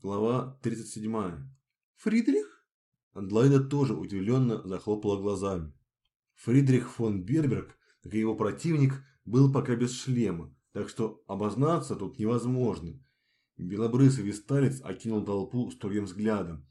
Глава 37. Фридрих? Адлайда тоже удивленно захлопала глазами. Фридрих фон Берберг, как и его противник, был пока без шлема, так что обознаться тут невозможно. Белобрысый висталец окинул толпу строгим взглядом.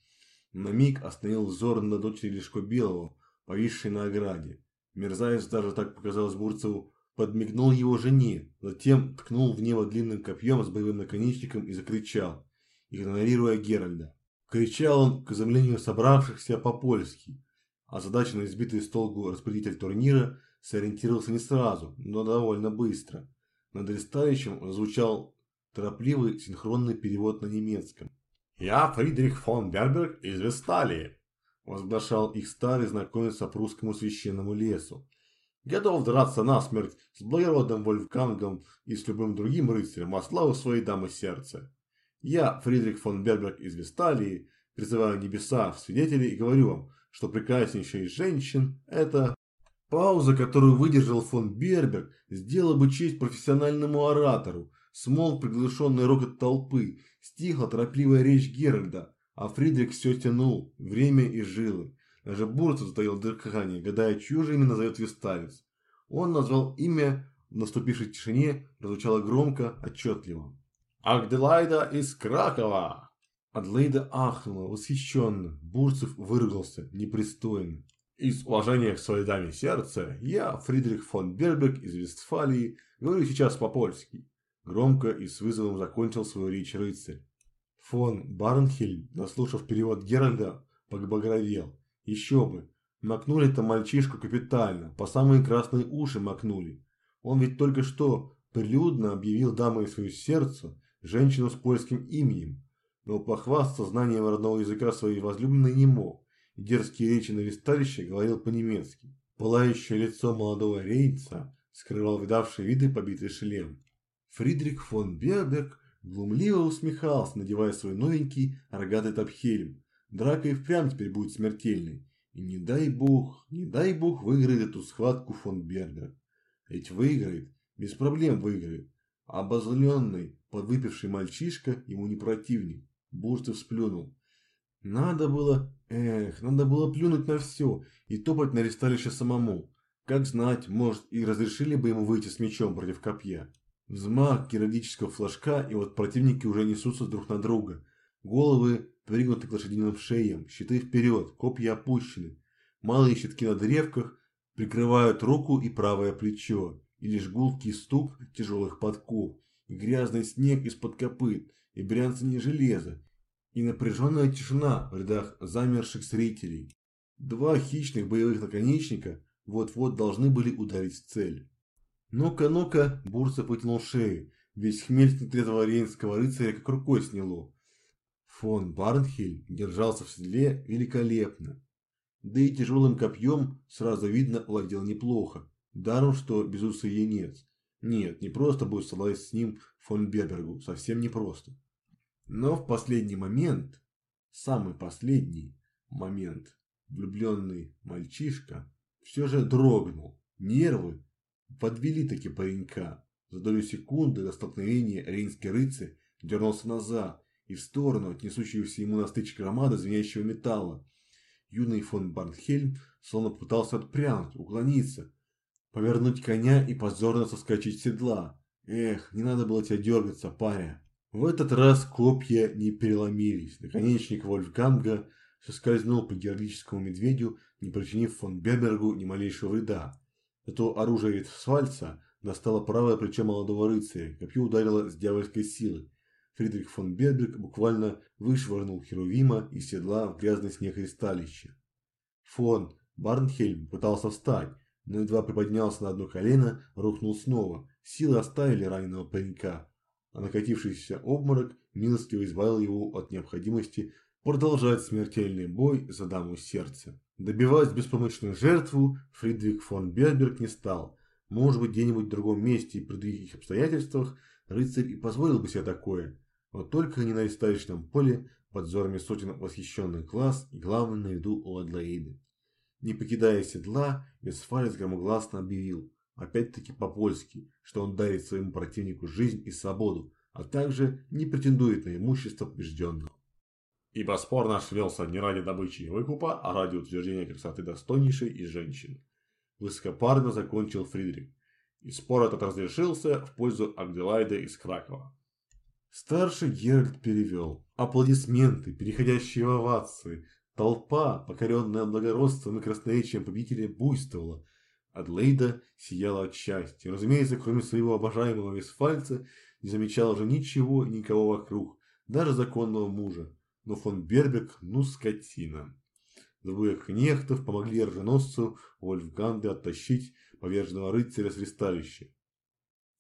На миг остановил взор на дочери Лешко Белого, повисшей на ограде. Мерзавец даже так показалось Бурцеву, подмигнул его жене, затем ткнул в небо длинным копьем с боевым наконечником и закричал, игнорируя Геральда. Кричал он, к изумлению собравшихся по-польски. а Озадаченный избитый с толку распределитель турнира сориентировался не сразу, но довольно быстро. Над ресталищем звучал торопливый синхронный перевод на немецком. «Я Фридрих фон Берберг из Весталии», – возглашал их старый знакомец по прусскому священному лесу. «Готов драться насмерть с благородным Вольфгангом и с любым другим рыцарем во славу своей дамы сердца. Я, Фридрих фон Берберг из Весталии, призываю небеса в свидетели и говорю вам, что прекраснейшая из женщин – это Пауза, которую выдержал фон Берберг, сделала бы честь профессиональному оратору. Смолк приглушенный рокот толпы, стихла торопливая речь Геральда, а Фридрих все тянул, время и жилы. Даже Бурцев затаил дыхание, гадая, чью же именно назовет Весталец. Он назвал имя, в наступившей тишине прозвучало громко, отчетливо. «Агделайда из Кракова!» Адлейда ахнула, восхищенно. Бурцев выругался, непристойно. Из уважения к своей даме сердца, я, Фридрих фон Берберг из Вестфалии, говорю сейчас по-польски. Громко и с вызовом закончил свою речь рыцарь. Фон Барнхельм, наслушав перевод Геральда, побагровел. Еще бы, макнули-то мальчишку капитально, по самые красные уши макнули. Он ведь только что прилюдно объявил дамой свою сердце женщину с польским именем, но похвастаться знанием родного языка своей возлюбленной не мог дерзкие речи на висталище говорил по-немецки. Пылающее лицо молодого рейнца скрывал видавший виды побитый шлем. Фридрих фон Берберг глумливо усмехался, надевая свой новенький рогатый топхельм. Драка и впрямь теперь будет смертельной. И не дай бог, не дай бог выиграет эту схватку фон Берберг. Ведь выиграет, без проблем выиграет. Обозленный, подвыпивший мальчишка ему не противник. Бурстов сплюнул. Надо было, эх, надо было плюнуть на все и топать на ресталище самому. Как знать, может и разрешили бы ему выйти с мечом против копья. Взмах геральдического флажка, и вот противники уже несутся друг на друга. Головы пригнуты к лошадиным шеям, щиты вперед, копья опущены. Малые щитки на древках прикрывают руку и правое плечо, и лишь гулкий стук тяжелых подков, и грязный снег из-под копыт, и брянцание железа, и напряженная тишина в рядах замерших зрителей. Два хищных боевых наконечника вот-вот должны были ударить в цель. Ну-ка, ну-ка, Бурцев вытянул шею, весь хмель трезвого рейнского рыцаря как рукой сняло. Фон Барнхель держался в седле великолепно. Да и тяжелым копьем сразу видно владел неплохо, даром что безусый енец. Нет, не просто будет совладать с ним фон Бербергу, совсем не просто. Но в последний момент, самый последний момент, влюбленный мальчишка все же дрогнул. Нервы подвели таки паренька. За долю секунды до столкновения рейнский рыцарь дернулся назад и в сторону от несущегося ему на стычке громады звенящего металла. Юный фон Барнхельм словно пытался отпрянуть, уклониться, повернуть коня и позорно соскочить с седла. Эх, не надо было тебя дергаться, паря. В этот раз копья не переломились. Наконечник Вольфганга соскользнул по героическому медведю, не причинив фон Бебергу ни малейшего вреда. Зато оружие Свальца достало правое плечо молодого рыцаря, копье ударило с дьявольской силы. Фридрих фон Беберг буквально вышвырнул Херувима из седла в грязный снег ристалища. Фон Барнхельм пытался встать, но едва приподнялся на одно колено, рухнул снова. Силы оставили раненого паренька, а накатившийся обморок милостиво избавил его от необходимости продолжать смертельный бой за даму сердца. Добивать беспомощную жертву Фридрих фон Берберг не стал. Может быть, где-нибудь в другом месте и при других обстоятельствах рыцарь и позволил бы себе такое, но только не на историчном поле под взорами сотен восхищенных глаз и главное на виду у Адлоиды. Не покидая седла, Весфалец громогласно объявил, опять-таки по-польски, что он дарит своему противнику жизнь и свободу, а также не претендует на имущество побежденного. ибо спор наш велся не ради добычи и выкупа, а ради утверждения красоты достойнейшей из женщин. Высокопарно закончил Фридрих, и спор этот разрешился в пользу Агделайда из Кракова. Старший Геральт перевел. Аплодисменты, переходящие в овации. Толпа, покоренная благородством и красноречием победителя, буйствовала. Адлейда сияла от счастья. Разумеется, кроме своего обожаемого Весфальца, не замечала уже ничего и никого вокруг, даже законного мужа. Но фон Бербек, ну скотина. Двое кнехтов помогли оруженосцу Вольфганде оттащить поверженного рыцаря с ресталища.